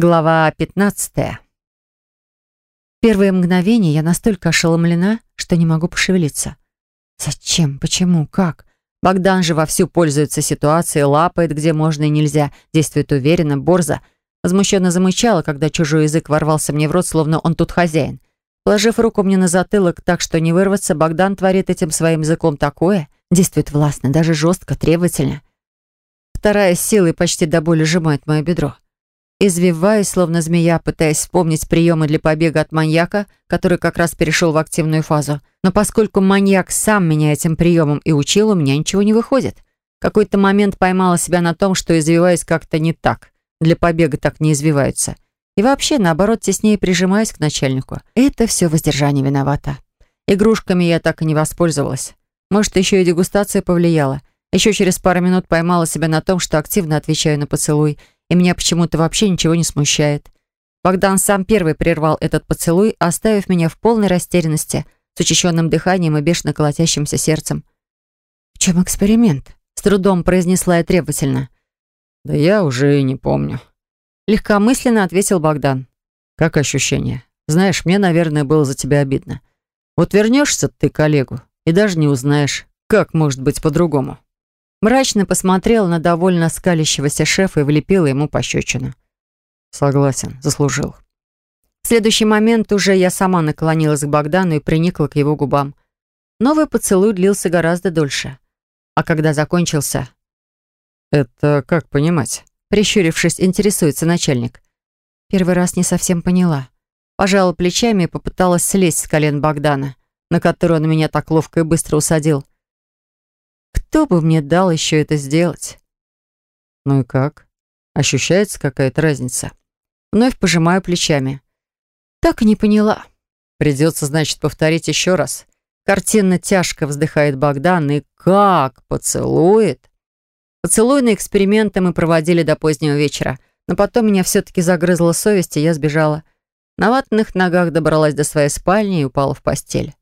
Глава 15. Первые мгновения я настолько ошеломлена, что не могу пошевелиться. Зачем? Почему? Как? Богдан же вовсю пользуется ситуацией, лапает где можно и нельзя, действует уверенно, борзо. Возмущенно замычала, когда чужой язык ворвался мне в рот, словно он тут хозяин. Положив руку мне на затылок так, что не вырваться, Богдан творит этим своим языком такое, действует властно, даже жестко, требовательно. Вторая силой почти до боли сжимает мое бедро. Извиваюсь, словно змея, пытаясь вспомнить приемы для побега от маньяка, который как раз перешел в активную фазу. Но поскольку маньяк сам меня этим приемом и учил, у меня ничего не выходит. В какой-то момент поймала себя на том, что извиваюсь как-то не так. Для побега так не извиваются. И вообще, наоборот, теснее прижимаюсь к начальнику. Это все воздержание виновато. Игрушками я так и не воспользовалась. Может, еще и дегустация повлияла. Еще через пару минут поймала себя на том, что активно отвечаю на поцелуй – и меня почему-то вообще ничего не смущает. Богдан сам первый прервал этот поцелуй, оставив меня в полной растерянности, с учащенным дыханием и бешено колотящимся сердцем. «В чем эксперимент?» — с трудом произнесла я требовательно. «Да я уже и не помню», — легкомысленно ответил Богдан. «Как ощущение? Знаешь, мне, наверное, было за тебя обидно. Вот вернешься ты к Олегу и даже не узнаешь, как может быть по-другому». Мрачно посмотрела на довольно скалящегося шефа и влепила ему пощечину. «Согласен, заслужил». В следующий момент уже я сама наклонилась к Богдану и приникла к его губам. Новый поцелуй длился гораздо дольше. А когда закончился... «Это как понимать?» Прищурившись, интересуется начальник. Первый раз не совсем поняла. Пожала плечами и попыталась слезть с колен Богдана, на который он меня так ловко и быстро усадил. Кто бы мне дал еще это сделать? Ну и как? Ощущается какая-то разница? Вновь пожимаю плечами. Так и не поняла. Придется, значит, повторить еще раз. Картинно тяжко вздыхает Богдан и как поцелует. Поцелуйные эксперименты мы проводили до позднего вечера, но потом меня все-таки загрызла совесть, и я сбежала. На ватных ногах добралась до своей спальни и упала в постель.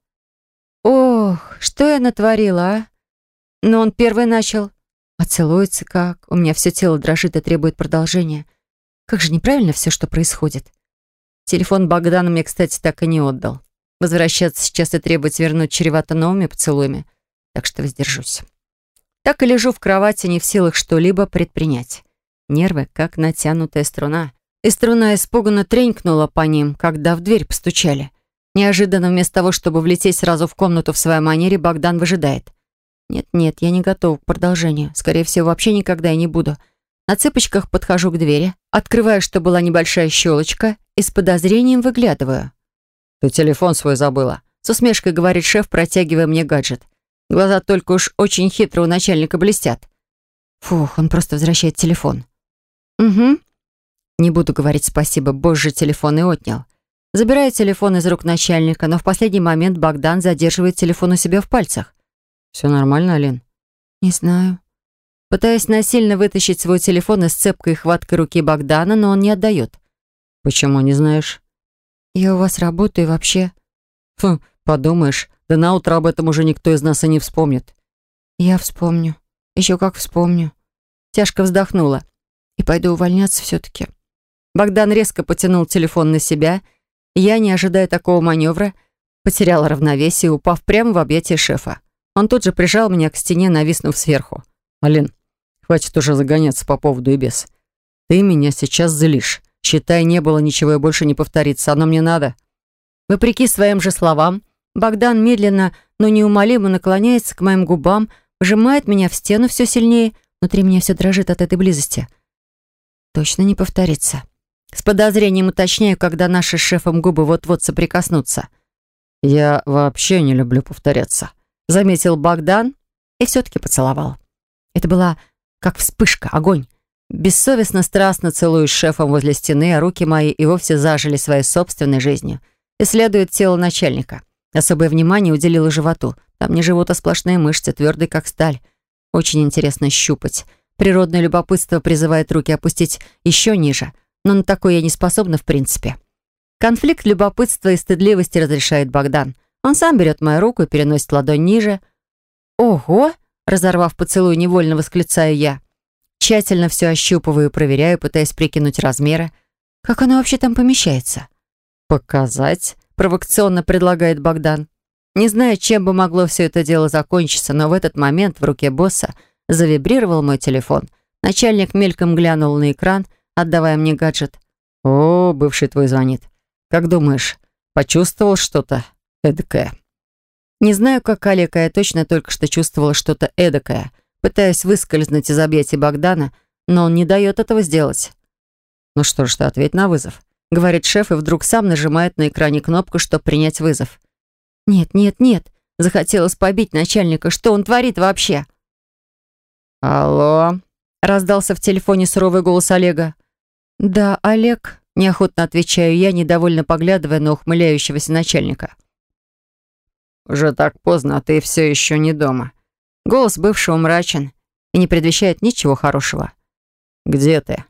Ох, что я натворила, а? Но он первый начал. А целуется как? У меня все тело дрожит и требует продолжения. Как же неправильно все, что происходит. Телефон Богдана мне, кстати, так и не отдал. Возвращаться сейчас и требовать вернуть чревато новыми поцелуями. Так что воздержусь. Так и лежу в кровати, не в силах что-либо предпринять. Нервы, как натянутая струна. И струна испуганно тренькнула по ним, когда в дверь постучали. Неожиданно, вместо того, чтобы влететь сразу в комнату в своей манере, Богдан выжидает. Нет-нет, я не готова к продолжению. Скорее всего, вообще никогда и не буду. На цыпочках подхожу к двери, открываю, что была небольшая щелочка, и с подозрением выглядываю. «Ты телефон свой забыла», — с усмешкой говорит шеф, протягивая мне гаджет. Глаза только уж очень хитро у начальника блестят. Фух, он просто возвращает телефон. «Угу». Не буду говорить спасибо, боже, телефон и отнял. Забираю телефон из рук начальника, но в последний момент Богдан задерживает телефон у себя в пальцах. «Все нормально, Алин?» «Не знаю». Пытаюсь насильно вытащить свой телефон из цепкой хваткой руки Богдана, но он не отдает. «Почему не знаешь?» «Я у вас работаю вообще...» «Фу, подумаешь, да на утро об этом уже никто из нас и не вспомнит». «Я вспомню. Еще как вспомню». Тяжко вздохнула. «И пойду увольняться все-таки». Богдан резко потянул телефон на себя. Я, не ожидая такого маневра, потеряла равновесие, упав прямо в объятия шефа. Он тут же прижал меня к стене, нависнув сверху. «Алин, хватит уже загоняться по поводу и без. Ты меня сейчас злишь. Считай, не было ничего и больше не повторится. Оно мне надо». Вопреки своим же словам, Богдан медленно, но неумолимо наклоняется к моим губам, вжимает меня в стену все сильнее. Внутри меня все дрожит от этой близости. Точно не повторится. С подозрением уточняю, когда наши с шефом губы вот-вот соприкоснутся. «Я вообще не люблю повторяться», заметил Богдан и все-таки поцеловал. Это была как вспышка, огонь. Бессовестно страстно целуюсь шефом возле стены, а руки мои и вовсе зажили своей собственной жизнью. Исследует тело начальника. Особое внимание уделила животу. Там не живот, а сплошные мышцы, твердые как сталь. Очень интересно щупать. Природное любопытство призывает руки опустить еще ниже, но на такое я не способна в принципе. Конфликт любопытства и стыдливости разрешает Богдан. Он сам берет мою руку и переносит ладонь ниже. «Ого!» — разорвав поцелуй, невольно восклицаю я. Тщательно все ощупываю, проверяю, пытаясь прикинуть размеры. Как оно вообще там помещается? «Показать?» — провокационно предлагает Богдан. Не знаю, чем бы могло все это дело закончиться, но в этот момент в руке босса завибрировал мой телефон. Начальник мельком глянул на экран, отдавая мне гаджет. «О, бывший твой звонит. Как думаешь, почувствовал что-то эдакое?» Не знаю, как Олег, а я точно только что чувствовала что-то эдакое, пытаясь выскользнуть из объятий Богдана, но он не дает этого сделать. «Ну что ж ты, ответь на вызов», — говорит шеф, и вдруг сам нажимает на экране кнопку, чтобы принять вызов. «Нет, нет, нет», — захотелось побить начальника. Что он творит вообще? «Алло», — раздался в телефоне суровый голос Олега. «Да, Олег», — неохотно отвечаю я, недовольно поглядывая на ухмыляющегося начальника. «Уже так поздно, а ты все еще не дома». Голос бывшего мрачен и не предвещает ничего хорошего. «Где ты?»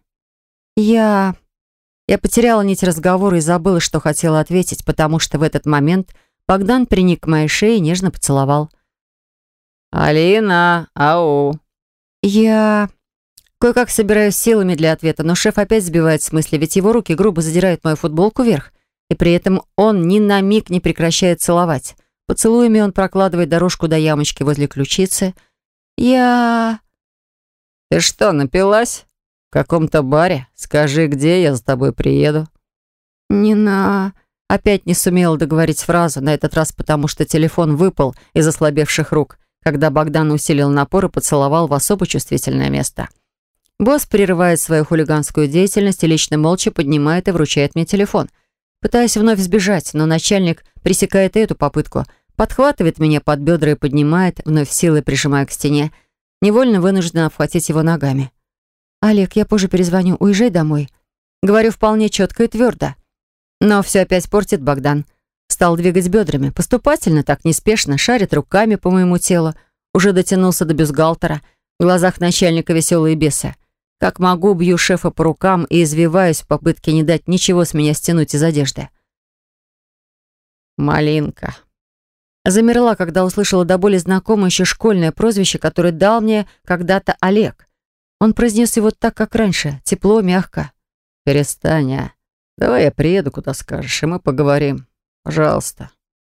«Я...» Я потеряла нить разговора и забыла, что хотела ответить, потому что в этот момент Богдан приник к моей шее и нежно поцеловал. «Алина, ау!» «Я...» Кое-как собираюсь силами для ответа, но шеф опять сбивает с мысли, ведь его руки грубо задирают мою футболку вверх, и при этом он ни на миг не прекращает целовать. Поцелуями он прокладывает дорожку до ямочки возле ключицы. «Я...» «Ты что, напилась?» В каком-то баре? Скажи, где я за тобой приеду?» «Не на...» Опять не сумела договорить фразу, на этот раз потому, что телефон выпал из ослабевших рук, когда Богдан усилил напор и поцеловал в особо чувствительное место. Босс прерывает свою хулиганскую деятельность и лично молча поднимает и вручает мне телефон. Пытаюсь вновь сбежать, но начальник пресекает эту попытку, подхватывает меня под бедра и поднимает, вновь силой прижимая к стене, невольно вынуждена обхватить его ногами. «Олег, я позже перезвоню. Уезжай домой». Говорю вполне четко и твердо. Но все опять портит Богдан. Стал двигать бедрами. Поступательно, так неспешно, шарит руками по моему телу. Уже дотянулся до бюстгальтера. В глазах начальника веселые бесы. Как могу, бью шефа по рукам и извиваюсь в попытке не дать ничего с меня стянуть из одежды. «Малинка». Замерла, когда услышала до боли знакомое еще школьное прозвище, которое дал мне когда-то Олег. Он произнес его так, как раньше, тепло, мягко. «Перестань, а. Давай я приеду, куда скажешь, и мы поговорим. Пожалуйста».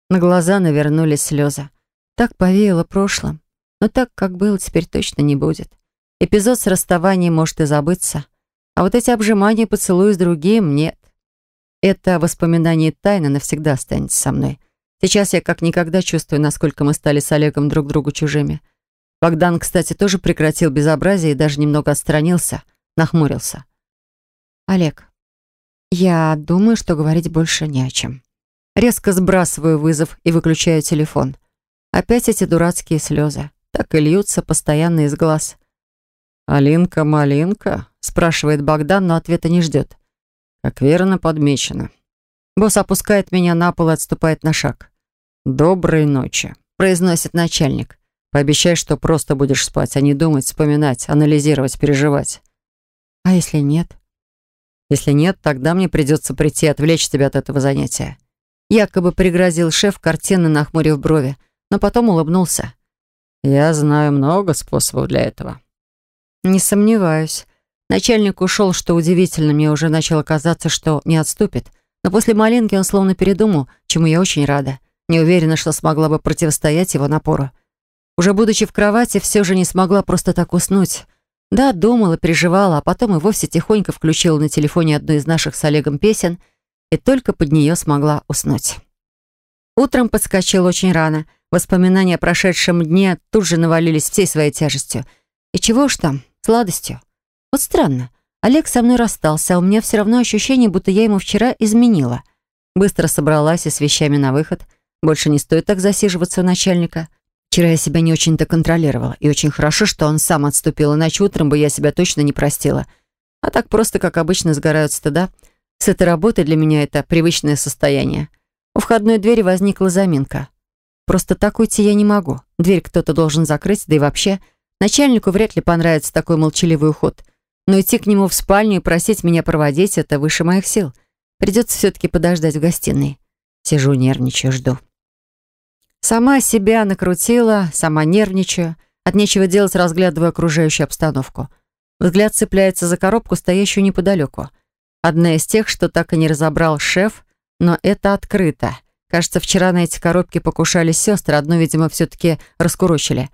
На глаза навернулись слезы. Так повеяло прошлым. Но так, как было, теперь точно не будет. Эпизод с расставанием может и забыться. А вот эти обжимания поцелуи с другим нет. Это воспоминание тайны навсегда останется со мной. Сейчас я как никогда чувствую, насколько мы стали с Олегом друг другу чужими. Богдан, кстати, тоже прекратил безобразие и даже немного отстранился, нахмурился. «Олег, я думаю, что говорить больше не о чем». Резко сбрасываю вызов и выключаю телефон. Опять эти дурацкие слезы. Так и льются постоянно из глаз. «Алинка, малинка?» спрашивает Богдан, но ответа не ждет. Как верно подмечено. Босс опускает меня на пол и отступает на шаг. «Доброй ночи», произносит начальник. Пообещай, что просто будешь спать, а не думать, вспоминать, анализировать, переживать. А если нет? Если нет, тогда мне придется прийти отвлечь тебя от этого занятия. Якобы пригрозил шеф, картинно нахмурив брови, но потом улыбнулся. Я знаю много способов для этого. Не сомневаюсь. Начальник ушел, что удивительно, мне уже начало казаться, что не отступит. Но после малинки он словно передумал, чему я очень рада. Не уверена, что смогла бы противостоять его напору. Уже будучи в кровати, все же не смогла просто так уснуть. Да, думала, переживала, а потом и вовсе тихонько включила на телефоне одну из наших с Олегом песен и только под нее смогла уснуть. Утром подскочил очень рано. Воспоминания о прошедшем дне тут же навалились всей своей тяжестью. И чего уж там, сладостью. Вот странно. Олег со мной расстался, а у меня все равно ощущение, будто я ему вчера изменила. Быстро собралась и с вещами на выход. Больше не стоит так засиживаться у начальника. Вчера я себя не очень-то контролировала, и очень хорошо, что он сам отступил, иначе утром бы я себя точно не простила. А так просто, как обычно, сгорают стыда. С этой работой для меня это привычное состояние. У входной двери возникла заминка. Просто так уйти я не могу. Дверь кто-то должен закрыть, да и вообще, начальнику вряд ли понравится такой молчаливый уход. Но идти к нему в спальню и просить меня проводить — это выше моих сил. Придется все-таки подождать в гостиной. Сижу, нервничаю, жду. Сама себя накрутила, сама нервничаю. От нечего делать разглядываю окружающую обстановку. Взгляд цепляется за коробку, стоящую неподалеку. Одна из тех, что так и не разобрал шеф, но это открыто. Кажется, вчера на эти коробки покушались сестры, одну, видимо, все-таки раскурочили.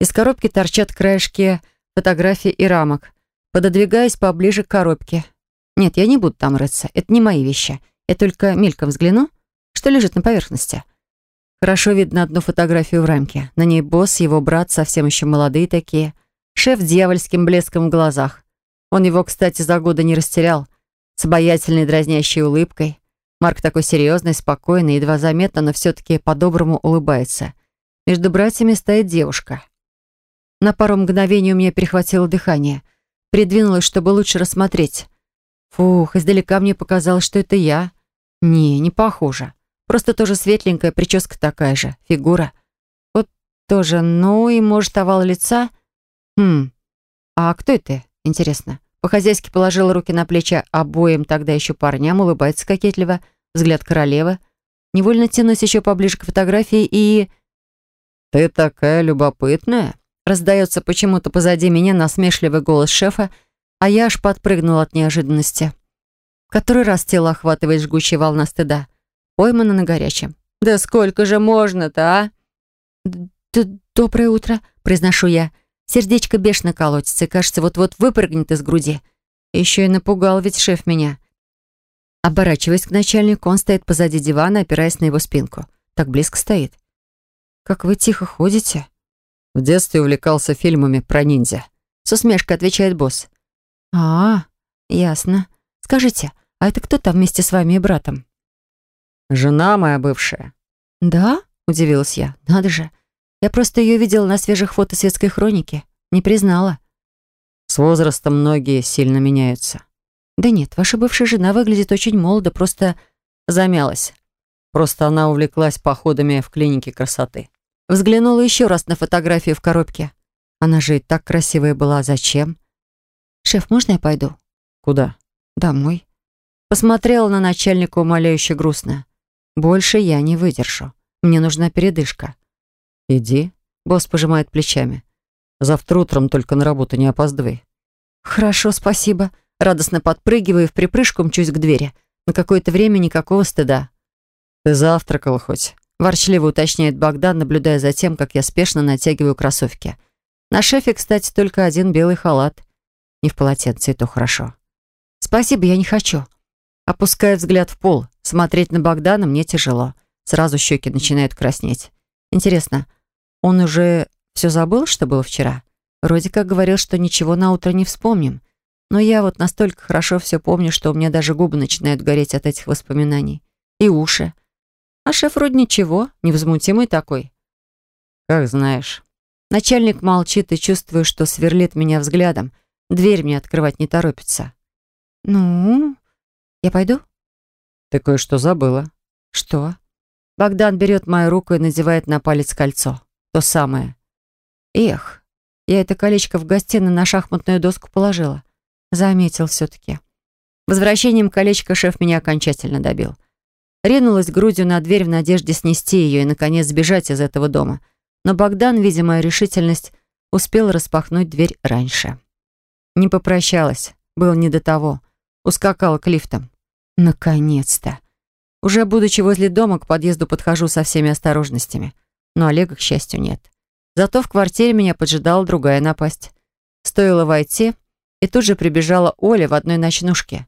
Из коробки торчат краешки фотографий и рамок. Пододвигаюсь поближе к коробке. Нет, я не буду там рыться, это не мои вещи. Я только мельком взгляну, что лежит на поверхности. Хорошо видно одну фотографию в рамке. На ней босс, его брат, совсем еще молодые такие. Шеф дьявольским блеском в глазах. Он его, кстати, за годы не растерял. С обаятельной дразнящей улыбкой. Марк такой серьезный, спокойный, едва заметно, но все-таки по-доброму улыбается. Между братьями стоит девушка. На пару мгновений у меня перехватило дыхание. Придвинулась, чтобы лучше рассмотреть. Фух, издалека мне показалось, что это я. Не, не похоже. Просто тоже светленькая, прическа такая же, фигура. Вот тоже, ну и, может, овал лица. Хм, а кто это, интересно? По-хозяйски положила руки на плечи обоим тогда еще парням, улыбается кокетливо, взгляд королевы. Невольно тянусь еще поближе к фотографии и... «Ты такая любопытная!» Раздается почему-то позади меня насмешливый голос шефа, а я аж подпрыгнула от неожиданности. В который раз тело охватывает жгучая волна стыда. Поймана на горячем. «Да сколько же можно-то, а?» Д «Доброе утро», — произношу я. Сердечко бешено колотится и, кажется, вот-вот выпрыгнет из груди. Еще и напугал ведь шеф меня. Оборачиваясь к начальнику, он стоит позади дивана, опираясь на его спинку. Так близко стоит. «Как вы тихо ходите?» В детстве увлекался фильмами про ниндзя. С усмешкой отвечает босс. «А, ясно. Скажите, а это кто там вместе с вами и братом?» «Жена моя бывшая». «Да?» — удивилась я. «Надо же. Я просто ее видела на свежих фото светской хроники. Не признала. С возрастом многие сильно меняются. Да нет, ваша бывшая жена выглядит очень молодо, просто замялась. Просто она увлеклась походами в клинике красоты. Взглянула еще раз на фотографию в коробке. Она же и так красивая была. Зачем? «Шеф, можно я пойду?» «Куда?» «Домой». Посмотрела на начальника умоляюще грустно. «Больше я не выдержу. Мне нужна передышка. «Иди», — босс пожимает плечами. «Завтра утром только на работу не опаздывай». «Хорошо, спасибо». Радостно подпрыгиваю в припрыжку мчусь к двери. На какое-то время никакого стыда. «Ты завтракал хоть?» Ворчливо уточняет Богдан, наблюдая за тем, как я спешно натягиваю кроссовки. На шефе, кстати, только один белый халат. Не в полотенце, и то хорошо. «Спасибо, я не хочу». Опуская взгляд в пол. Смотреть на Богдана мне тяжело. Сразу щеки начинают краснеть. Интересно, он уже все забыл, что было вчера? Вроде как говорил, что ничего на утро не вспомним. Но я вот настолько хорошо все помню, что у меня даже губы начинают гореть от этих воспоминаний. И уши. А шеф вроде ничего, невозмутимый такой. Как знаешь. Начальник молчит и чувствую, что сверлит меня взглядом. Дверь мне открывать не торопится. Ну, я пойду? Ты кое-что забыла. Что? Богдан берет мою руку и надевает на палец кольцо. То самое. Эх, я это колечко в гостиной на шахматную доску положила. Заметил все-таки. Возвращением колечка шеф меня окончательно добил. Ринулась грудью на дверь в надежде снести ее и, наконец, сбежать из этого дома. Но Богдан, видя мою решительность, успел распахнуть дверь раньше. Не попрощалась. Было не до того. Ускакала к лифтам. Наконец-то. Уже будучи возле дома, к подъезду подхожу со всеми осторожностями но Олега, к счастью, нет. Зато в квартире меня поджидала другая напасть. Стоило войти, и тут же прибежала Оля в одной ночнушке.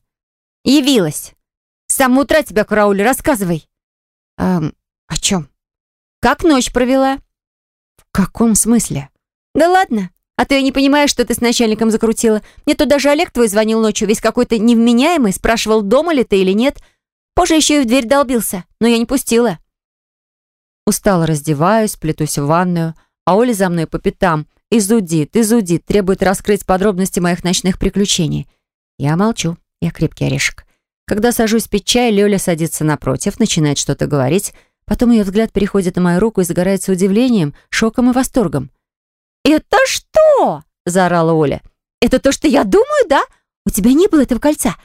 «Явилась! С самого утра тебя караули, рассказывай!» «Эм, о чем?» «Как ночь провела?» «В каком смысле?» «Да ладно, а то я не понимаю, что ты с начальником закрутила. Мне тут даже Олег твой звонил ночью, весь какой-то невменяемый, спрашивал, дома ли ты или нет. Позже еще и в дверь долбился, но я не пустила». Устало раздеваюсь, плетусь в ванную, а Оля за мной по пятам. Изудит, изудит, требует раскрыть подробности моих ночных приключений. Я молчу, я крепкий орешек. Когда сажусь пить чай, Лёля садится напротив, начинает что-то говорить, потом ее взгляд переходит на мою руку и загорается удивлением, шоком и восторгом. «Это что?» – заорала Оля. «Это то, что я думаю, да? У тебя не было этого кольца.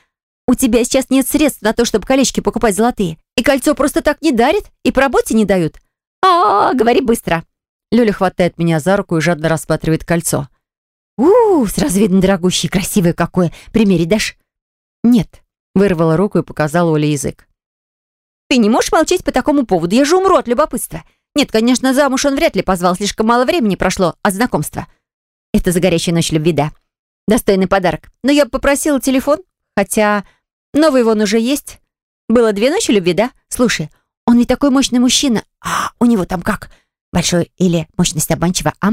У тебя сейчас нет средств на то, чтобы колечки покупать золотые. И кольцо просто так не дарит, и по работе не дают а, говори быстро!» Лёля хватает меня за руку и жадно рассматривает кольцо. у, -у сразу видно дорогущее, красивое какое. Примерить дашь?» «Нет». Вырвала руку и показала Оле язык. «Ты не можешь молчать по такому поводу? Я же умру от любопытства. Нет, конечно, замуж он вряд ли позвал, слишком мало времени прошло от знакомства. Это за горячая ночь любви, да. Достойный подарок. Но я бы попросила телефон, хотя новый вон уже есть. Было две ночи любви, да? Слушай, он ведь такой мощный мужчина. А у него там как? Большой или мощность обманчива, а?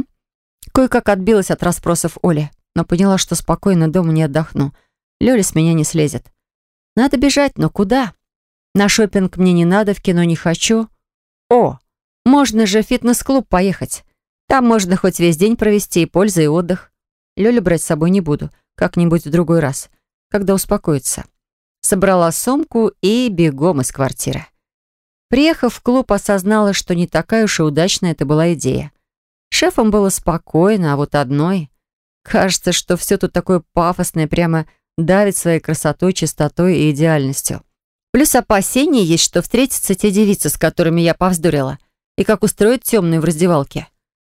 Кое-как отбилась от расспросов Оли, но поняла, что спокойно дома не отдохну. Лёля с меня не слезет. Надо бежать, но куда? На шопинг мне не надо, в кино не хочу. О, можно же в фитнес-клуб поехать. Там можно хоть весь день провести и польза, и отдых. Лёлю брать с собой не буду, как-нибудь в другой раз, когда успокоится. Собрала сумку и бегом из квартиры. Приехав в клуб, осознала, что не такая уж и удачная это была идея. Шефом было спокойно, а вот одной... Кажется, что все тут такое пафосное, прямо давит своей красотой, чистотой и идеальностью. Плюс опасение есть, что встретятся те девицы, с которыми я повздорила, и как устроить темную в раздевалке.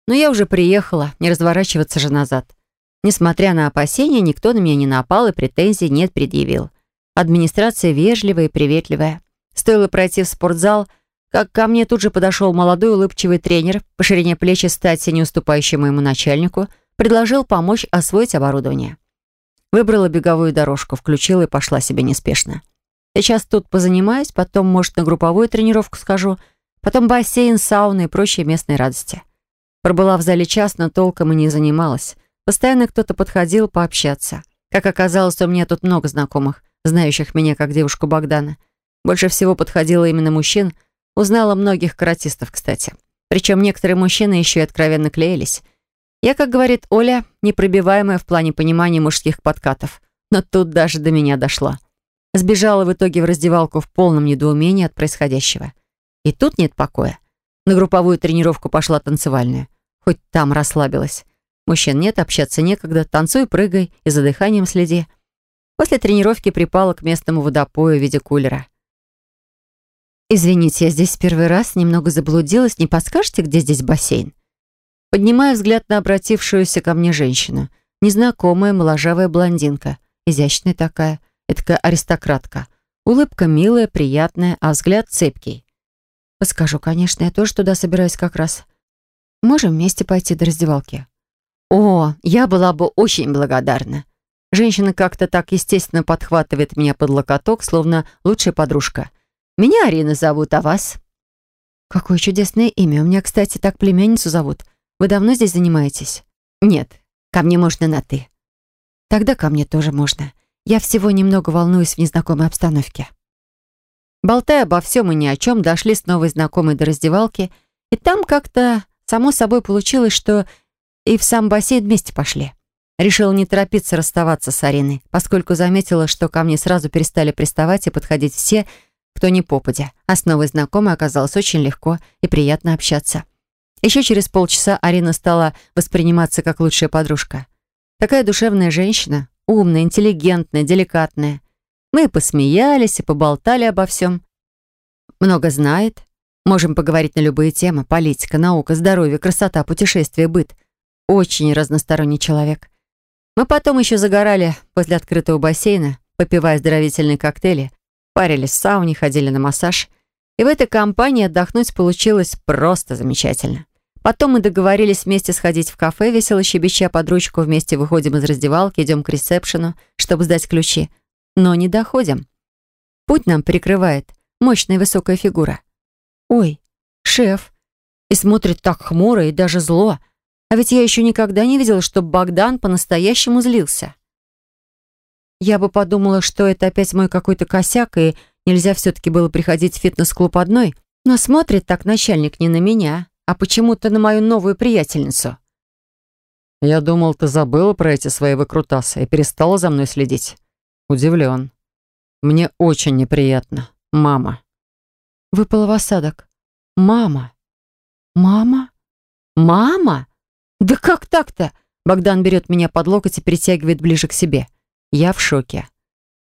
Но я уже приехала, не разворачиваться же назад. Несмотря на опасения, никто на меня не напал и претензий нет предъявил. Администрация вежливая и приветливая. Стоило пройти в спортзал, как ко мне тут же подошел молодой улыбчивый тренер, по ширине плечи стати, не уступающий моему начальнику, предложил помочь освоить оборудование. Выбрала беговую дорожку, включила и пошла себе неспешно. Сейчас тут позанимаюсь, потом, может, на групповую тренировку скажу, потом бассейн, сауна и прочие местные радости. Пробыла в зале час, но толком и не занималась. Постоянно кто-то подходил пообщаться. Как оказалось, у меня тут много знакомых, знающих меня как девушку Богдана. Больше всего подходило именно мужчин. Узнала многих каратистов, кстати. Причем некоторые мужчины еще и откровенно клеились. Я, как говорит Оля, непробиваемая в плане понимания мужских подкатов. Но тут даже до меня дошло. Сбежала в итоге в раздевалку в полном недоумении от происходящего. И тут нет покоя. На групповую тренировку пошла танцевальная. Хоть там расслабилась. Мужчин нет, общаться некогда. Танцуй, прыгай и за дыханием следи. После тренировки припала к местному водопою в виде кулера. «Извините, я здесь первый раз, немного заблудилась. Не подскажете, где здесь бассейн?» Поднимая взгляд на обратившуюся ко мне женщину. Незнакомая, моложавая блондинка. Изящная такая. Эдакая аристократка. Улыбка милая, приятная, а взгляд цепкий. «Подскажу, конечно, я тоже туда собираюсь как раз. Можем вместе пойти до раздевалки?» «О, я была бы очень благодарна». Женщина как-то так естественно подхватывает меня под локоток, словно лучшая подружка. Меня Арина зовут, а вас?» «Какое чудесное имя. У меня, кстати, так племянницу зовут. Вы давно здесь занимаетесь?» «Нет, ко мне можно на «ты». «Тогда ко мне тоже можно. Я всего немного волнуюсь в незнакомой обстановке». Болтая обо всем и ни о чем, дошли с новой знакомой до раздевалки, и там как-то само собой получилось, что и в сам бассейн вместе пошли. Решила не торопиться расставаться с Ариной, поскольку заметила, что ко мне сразу перестали приставать и подходить все, кто не попадя, а с новой знакомой оказалось очень легко и приятно общаться. Еще через полчаса Арина стала восприниматься как лучшая подружка. Такая душевная женщина, умная, интеллигентная, деликатная. Мы посмеялись и поболтали обо всем. Много знает. Можем поговорить на любые темы. Политика, наука, здоровье, красота, путешествия, быт. Очень разносторонний человек. Мы потом еще загорали возле открытого бассейна, попивая оздоровительные коктейли, парились в сауне, ходили на массаж. И в этой компании отдохнуть получилось просто замечательно. Потом мы договорились вместе сходить в кафе, весело щебеча под ручку, вместе выходим из раздевалки, идем к ресепшену, чтобы сдать ключи. Но не доходим. Путь нам прикрывает мощная высокая фигура. Ой, шеф. И смотрит так хмуро и даже зло. А ведь я еще никогда не видела, чтобы Богдан по-настоящему злился. Я бы подумала, что это опять мой какой-то косяк, и нельзя все-таки было приходить в фитнес-клуб одной. Но смотрит так начальник не на меня, а почему-то на мою новую приятельницу. «Я думал, ты забыла про эти свои выкрутасы и перестала за мной следить. Удивлен. Мне очень неприятно. Мама». Выпала в осадок. «Мама? Мама? Мама? Да как так-то?» Богдан берет меня под локоть и притягивает ближе к себе. Я в шоке.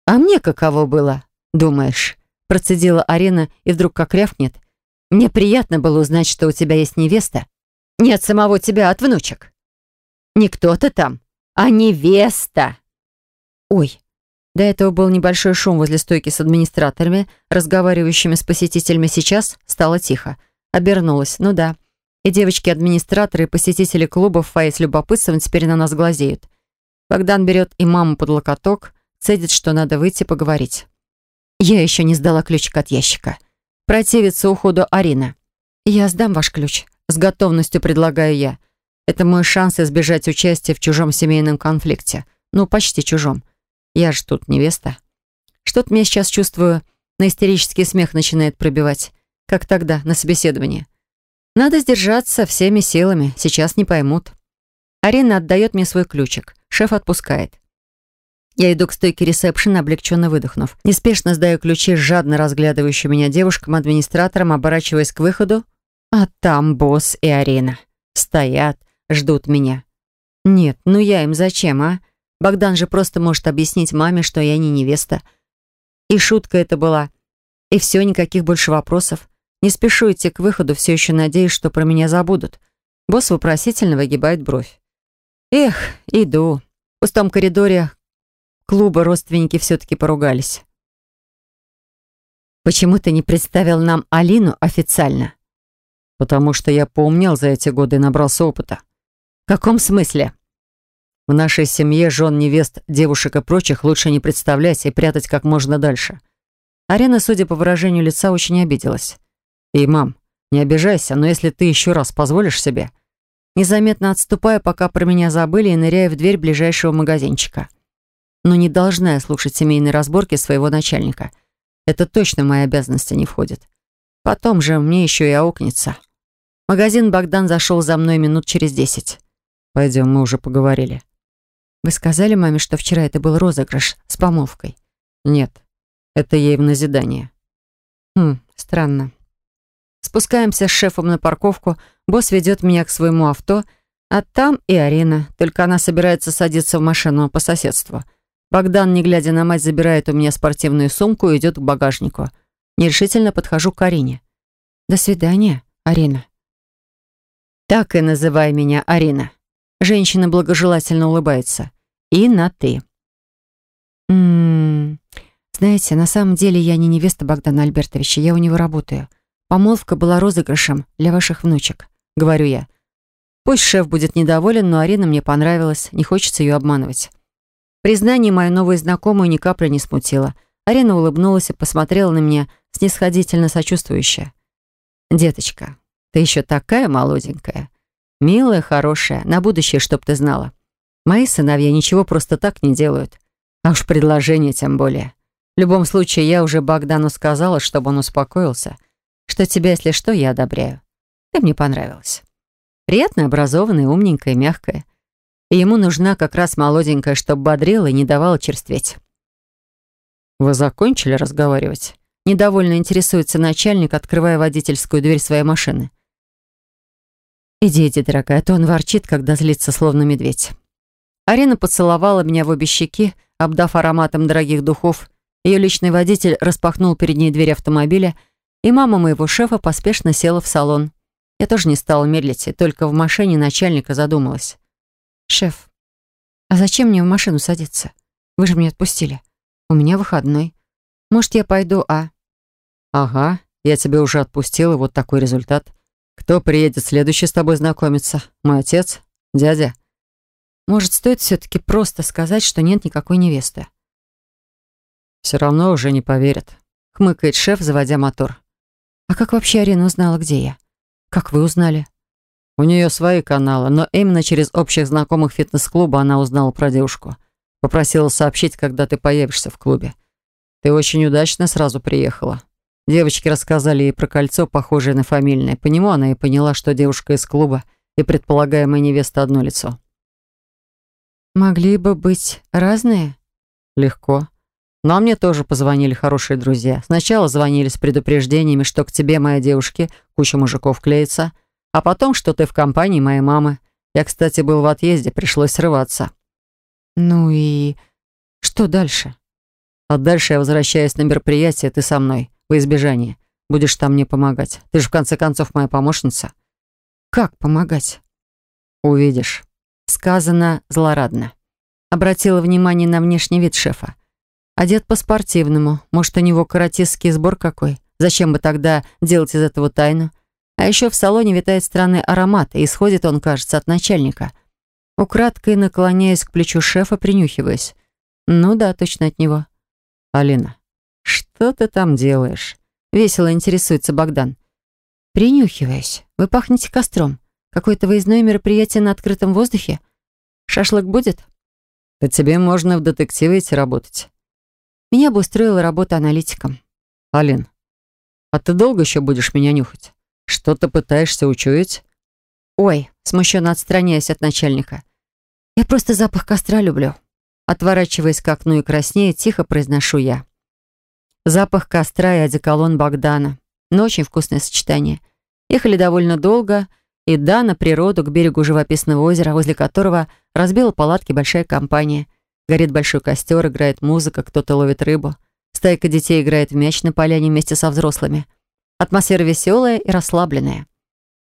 «А мне каково было, думаешь?» Процедила Арина и вдруг как рявкнет. «Мне приятно было узнать, что у тебя есть невеста. Нет самого тебя, от внучек. Не кто-то там, а невеста!» «Ой, До этого был небольшой шум возле стойки с администраторами, разговаривающими с посетителями. Сейчас стало тихо. Обернулась. Ну да. И девочки-администраторы, и посетители клуба в фае с любопытством теперь на нас глазеют. Богдан берет и маму под локоток, цедит, что надо выйти поговорить. Я еще не сдала ключик от ящика. Противится уходу Арина. «Я сдам ваш ключ», — с готовностью предлагаю я. Это мой шанс избежать участия в чужом семейном конфликте. Ну, почти чужом. Я же тут невеста. Что-то мне сейчас чувствую, на истерический смех начинает пробивать. Как тогда, на собеседовании. Надо сдержаться всеми силами, сейчас не поймут. Арина отдает мне свой ключик. Шеф отпускает. Я иду к стойке ресепшена, облегченно выдохнув. Неспешно сдаю ключи жадно разглядывающим меня девушкам-администраторам, оборачиваясь к выходу. А там босс и Арина. Стоят, ждут меня. Нет, ну я им зачем, а? Богдан же просто может объяснить маме, что я не невеста. И шутка это была. И все, никаких больше вопросов. Не спешу идти к выходу, все еще надеюсь, что про меня забудут. Босс вопросительно выгибает бровь. Эх, иду. В пустом коридоре клуба родственники все-таки поругались. «Почему ты не представил нам Алину официально?» «Потому что я поумнел за эти годы и набрался опыта». «В каком смысле?» В нашей семье жен, невест, девушек и прочих лучше не представлять и прятать как можно дальше. Арена, судя по выражению лица, очень обиделась. И, мам, не обижайся, но если ты еще раз позволишь себе... Незаметно отступая, пока про меня забыли, и ныряя в дверь ближайшего магазинчика. Но не должна я слушать семейные разборки своего начальника. Это точно в мои обязанности не входит. Потом же мне еще и аукнется. магазин Богдан зашел за мной минут через десять. «Пойдем, мы уже поговорили». Вы сказали маме, что вчера это был розыгрыш с помолвкой? Нет, это ей в назидание. Хм, странно. Спускаемся с шефом на парковку, босс ведет меня к своему авто, а там и Арина, только она собирается садиться в машину по соседству. Богдан, не глядя на мать, забирает у меня спортивную сумку и идет к багажнику. Нерешительно подхожу к Арине. «До свидания, Арина». «Так и называй меня Арина». Женщина благожелательно улыбается и на «ты». «М -м, знаете, на самом деле я не невеста Богдана Альбертовича, я у него работаю. Помолвка была розыгрышем для ваших внучек», — говорю я. Пусть шеф будет недоволен, но Арина мне понравилась, не хочется ее обманывать. Признание мою новую знакомую ни капли не смутило. Арина улыбнулась и посмотрела на меня снисходительно сочувствующе. «Деточка, ты еще такая молоденькая. Милая, хорошая, на будущее, чтоб ты знала. Мои сыновья ничего просто так не делают. А уж предложение тем более. В любом случае, я уже Богдану сказала, чтобы он успокоился, что тебя, если что, я одобряю. Ты мне понравилась. Приятная, образованная, умненькая, мягкая. Ему нужна как раз молоденькая, чтобы бодрила и не давала черстветь. «Вы закончили разговаривать?» Недовольно интересуется начальник, открывая водительскую дверь своей машины. «Иди, иди, дорогая, а то он ворчит, когда злится, словно медведь». Арина поцеловала меня в обе щеки, обдав ароматом дорогих духов. Ее личный водитель распахнул перед ней дверь автомобиля, и мама моего шефа поспешно села в салон. Я тоже не стала медлить, и только в машине начальника задумалась. «Шеф, а зачем мне в машину садиться? Вы же меня отпустили. У меня выходной. Может, я пойду, а...» «Ага, я тебя уже отпустил, и вот такой результат. Кто приедет следующий с тобой знакомиться? Мой отец? Дядя?» Может, стоит все-таки просто сказать, что нет никакой невесты? Все равно уже не поверят. Хмыкает шеф, заводя мотор. А как вообще Арина узнала, где я? Как вы узнали? У нее свои каналы, но именно через общих знакомых фитнес-клуба она узнала про девушку. Попросила сообщить, когда ты появишься в клубе. Ты очень удачно сразу приехала. Девочки рассказали ей про кольцо, похожее на фамильное. По нему она и поняла, что девушка из клуба и предполагаемая невеста одно лицо. Могли бы быть разные? Легко. Но мне тоже позвонили хорошие друзья. Сначала звонили с предупреждениями, что к тебе, моя девушке, куча мужиков клеится, а потом, что ты в компании моей мамы. Я, кстати, был в отъезде, пришлось срываться. Ну и что дальше? А дальше я возвращаюсь на мероприятие, ты со мной, в избежание. Будешь там мне помогать. Ты же, в конце концов, моя помощница. Как помогать? Увидишь. Сказано злорадно. Обратила внимание на внешний вид шефа. Одет по-спортивному. Может, у него каратистский сбор какой? Зачем бы тогда делать из этого тайну? А еще в салоне витает странный аромат, и исходит он, кажется, от начальника. Украдкой наклоняясь к плечу шефа, принюхиваясь. Ну да, точно от него. «Алина, что ты там делаешь?» Весело интересуется Богдан. Принюхиваясь. Вы пахнете костром. Какое-то выездное мероприятие на открытом воздухе? Шашлык будет? Да тебе можно в детективе идти работать. Меня бы устроила работа аналитиком. Алин, а ты долго еще будешь меня нюхать? Что-то пытаешься учуять? Ой, смущенно отстраняясь от начальника. Я просто запах костра люблю. Отворачиваясь к окну и краснея, тихо произношу я. Запах костра и одеколон Богдана. Но очень вкусное сочетание. Ехали довольно долго, и да, на природу, к берегу живописного озера, возле которого разбила палатки большая компания. Горит большой костер, играет музыка, кто-то ловит рыбу. Стайка детей играет в мяч на поляне вместе со взрослыми. Атмосфера веселая и расслабленная.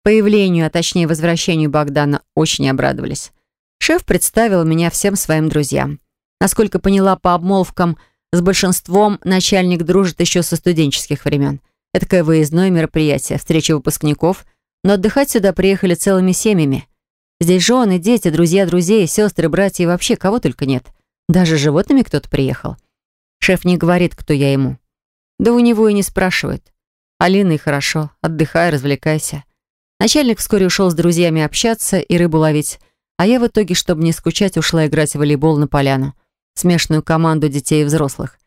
Появлению, а точнее возвращению Богдана очень обрадовались. Шеф представил меня всем своим друзьям. Насколько поняла по обмолвкам, с большинством начальник дружит еще со студенческих времен. Это выездное мероприятие, встреча выпускников, но отдыхать сюда приехали целыми семьями. Здесь жены, дети, друзья друзей, сестры, братья и вообще кого только нет. Даже животными кто-то приехал. Шеф не говорит, кто я ему. Да у него и не спрашивают. Алина и хорошо, отдыхай, развлекайся. Начальник вскоре ушел с друзьями общаться и рыбу ловить, а я в итоге, чтобы не скучать, ушла играть в волейбол на поляну. Смешанную команду детей и взрослых.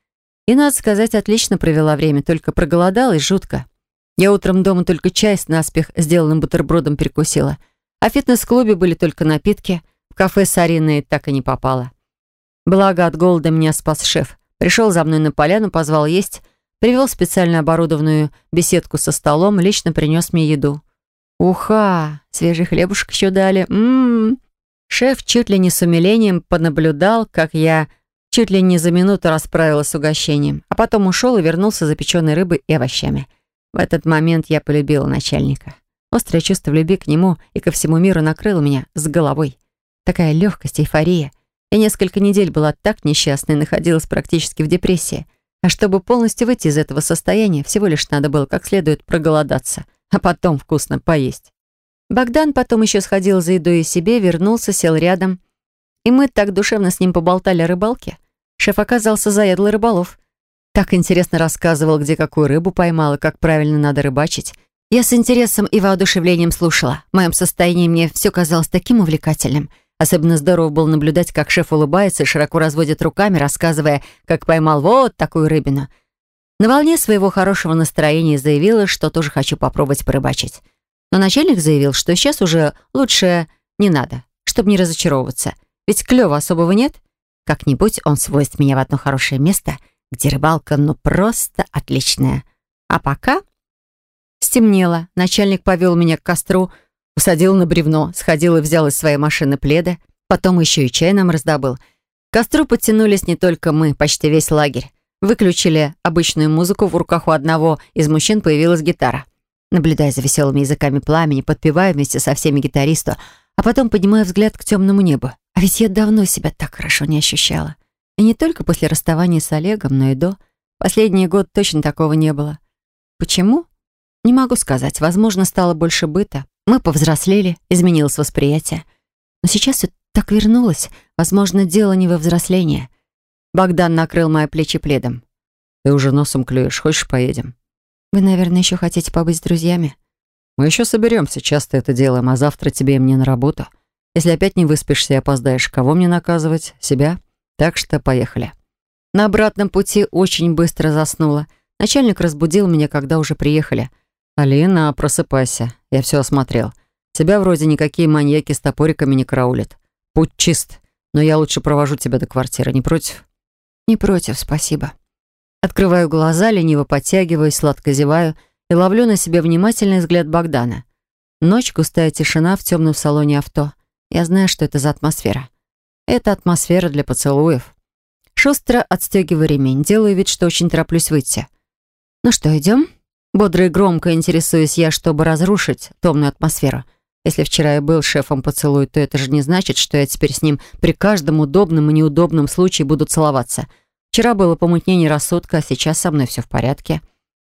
И, надо сказать, отлично провела время, только проголодалась жутко. Я утром дома только с наспех сделанным бутербродом перекусила. А в фитнес-клубе были только напитки. В кафе с Ариной так и не попала. Благо, от голода меня спас шеф. Пришел за мной на поляну, позвал есть, Привел специально оборудованную беседку со столом, лично принес мне еду. Уха! Свежий хлебушек еще дали. Ммм! Шеф чуть ли не с умилением понаблюдал, как я чуть ли не за минуту расправилась с угощением, а потом ушел и вернулся за печеной рыбой и овощами. В этот момент я полюбила начальника. Острое чувство любви к нему и ко всему миру накрыло меня с головой. Такая легкость, эйфория. Я несколько недель была так несчастна и находилась практически в депрессии — а чтобы полностью выйти из этого состояния, всего лишь надо было как следует проголодаться, а потом вкусно поесть. Богдан потом еще сходил за едой и себе, вернулся, сел рядом. И мы так душевно с ним поболтали о рыбалке. Шеф оказался заядлый рыболов. Так интересно рассказывал, где какую рыбу поймал и как правильно надо рыбачить. Я с интересом и воодушевлением слушала. В моем состоянии мне все казалось таким увлекательным — Особенно здорово было наблюдать, как шеф улыбается и широко разводит руками, рассказывая, как поймал вот такую рыбину. На волне своего хорошего настроения заявила, что тоже хочу попробовать порыбачить. Но начальник заявил, что сейчас уже лучше не надо, чтобы не разочаровываться. Ведь клёва особого нет. Как-нибудь он свозит меня в одно хорошее место, где рыбалка ну просто отличная. А пока... Стемнело. Начальник повел меня к костру, Усадил на бревно, сходил и взял из своей машины пледа, потом еще и чай нам раздобыл. К костру подтянулись не только мы, почти весь лагерь. Выключили обычную музыку, в руках у одного из мужчин появилась гитара. Наблюдая за веселыми языками пламени, подпевая вместе со всеми гитаристу, а потом поднимая взгляд к темному небу. А ведь я давно себя так хорошо не ощущала. И не только после расставания с Олегом, но и до. Последний год точно такого не было. Почему? Не могу сказать. Возможно, стало больше быта. Мы повзрослели, изменилось восприятие. Но сейчас все так вернулось. Возможно, дело не во взрослении. Богдан накрыл мои плечи пледом. «Ты уже носом клюешь. Хочешь, поедем?» «Вы, наверное, еще хотите побыть с друзьями?» «Мы еще соберемся. Часто это делаем. А завтра тебе и мне на работу. Если опять не выспишься и опоздаешь, кого мне наказывать? Себя? Так что поехали». На обратном пути очень быстро заснула. Начальник разбудил меня, когда уже приехали. «Алина, просыпайся. Я все осмотрел. Тебя вроде никакие маньяки с топориками не караулят. Путь чист, но я лучше провожу тебя до квартиры. Не против?» «Не против, спасибо». Открываю глаза, лениво подтягиваюсь, сладко зеваю и ловлю на себе внимательный взгляд Богдана. Ночь, густая тишина в темном салоне авто. Я знаю, что это за атмосфера. Это атмосфера для поцелуев. Шустро отстегиваю ремень, делаю вид, что очень тороплюсь выйти. «Ну что, идем?» Бодро и громко интересуюсь я, чтобы разрушить томную атмосферу. Если вчера я был шефом поцелуй, то это же не значит, что я теперь с ним при каждом удобном и неудобном случае буду целоваться. Вчера было помутнение рассудка, а сейчас со мной все в порядке.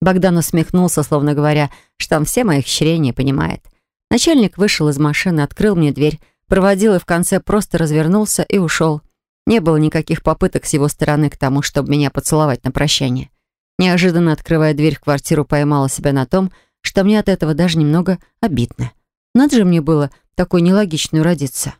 Богдан усмехнулся, словно говоря, что там все мои хищрения понимает. Начальник вышел из машины, открыл мне дверь, проводил и в конце просто развернулся и ушел. Не было никаких попыток с его стороны к тому, чтобы меня поцеловать на прощание. Неожиданно, открывая дверь в квартиру, поймала себя на том, что мне от этого даже немного обидно. Надо же мне было такой нелогичную родиться.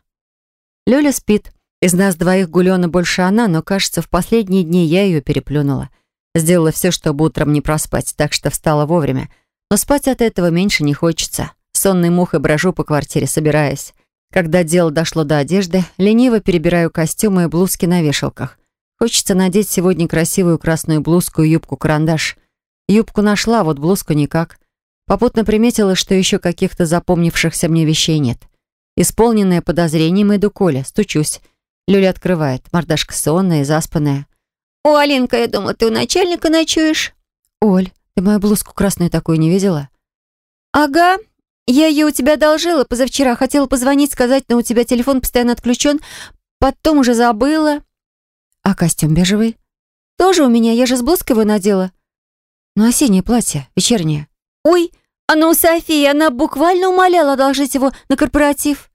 Лёля спит. Из нас двоих гулёна больше она, но, кажется, в последние дни я ее переплюнула. Сделала все, чтобы утром не проспать, так что встала вовремя. Но спать от этого меньше не хочется. Сонной мухой брожу по квартире, собираясь. Когда дело дошло до одежды, лениво перебираю костюмы и блузки на вешалках. Хочется надеть сегодня красивую красную блузку и юбку-карандаш. Юбку нашла, вот блузку никак. Попутно приметила, что еще каких-то запомнившихся мне вещей нет. Исполненная подозрением, иду Коля, стучусь. Люля открывает. Мордашка сонная и заспанная. «О, Алинка, я думала, ты у начальника ночуешь?» «Оль, ты мою блузку красную такую не видела?» «Ага. Я ее у тебя одолжила позавчера. Хотела позвонить, сказать, но у тебя телефон постоянно отключен. Потом уже забыла». «А костюм бежевый?» «Тоже у меня. Я же с блузкой его надела». «Ну, осеннее платье, вечернее». «Ой, а ну, София, она буквально умоляла одолжить его на корпоратив».